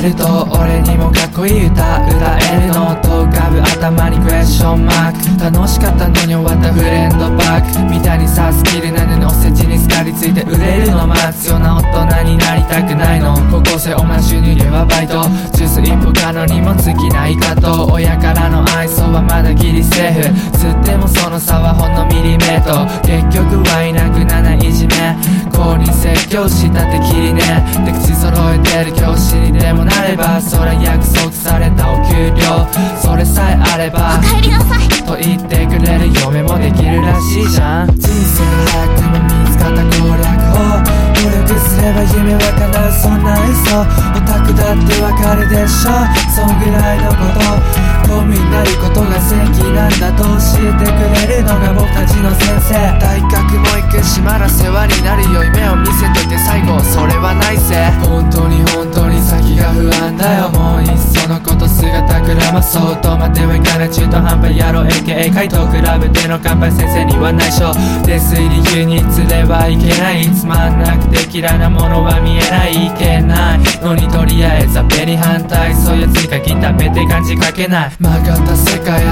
ると俺にもかっこいい歌歌えるのと浮かぶ頭にクエスチョンマーク楽しかったのに終わったフレンドパークみたいにさスキルなのにおせちにすかりついて売れるの待つような大人になりたくないの高校生お前収入源はバイトジュース一歩可能にも尽きないかと親からの愛想はまだギリセーフ吸ってもその差はほんのミリメート結局はいなくなないいじめ教したってきりねで口揃えてる教師にでもなればそれ約束されたお給料。それさえあればお帰りなさい。と言ってくれる嫁もできるらしいじゃん人生早くも見つかった攻略法努力すれば夢は叶うそんな嘘。オタクだってわかるでしょ。そんぐらいのこと公務員になることが正義なんだと教えてくれるのが僕たちの先生。大学も行くしまだ世話になるよ。夢を見せて最後それはないぜ。本当に本当に先が不安だよ。もういっそのこと姿くらまそうと待ってはいかない中途半端野郎 AKA 回答比べての乾杯先生には内緒泥酔理由に釣れはいけない。つまんなくて嫌いなものは見えない。いけないのにとりあえずはベリ反対。そういうやつに限ったべって感じかけない。曲がった世界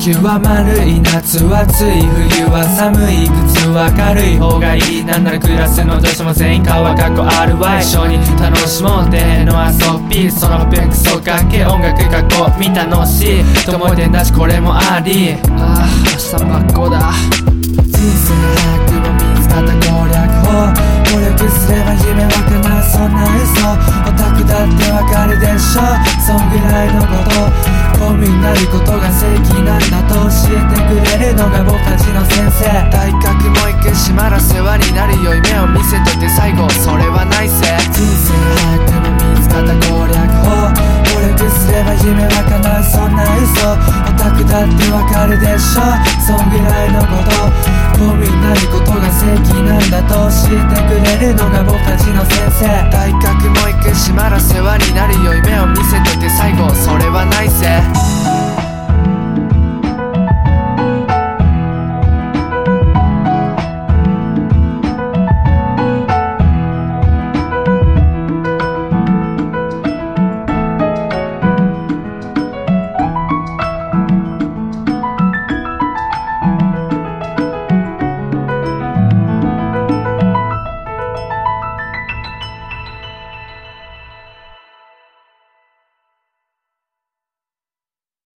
地球は丸い夏は暑い冬は寒い靴は軽い方がいいなんならクラスの女子も全員顔はかっこあるわ一緒に楽しもうての遊びそのベクソかけ音楽学校見楽しいと思い出だしこれもありああ明日真っ子だ。人生早くも見つかった攻略法努力すれば夢は叶う。そんな嘘。オタクだってわかるでしょ。公務員になることが正義なんだと教えてくれるのが僕たちの先生。大学も行くしまだ世話になるよ夢を見せといて最後それはないぜ人生早くも見つかった攻略法努力すれば夢は叶うそんな嘘オタクだってわかるでしょそんぐらいのこと公務員になることが正義なんだと教えてくれるのが僕たちの先生。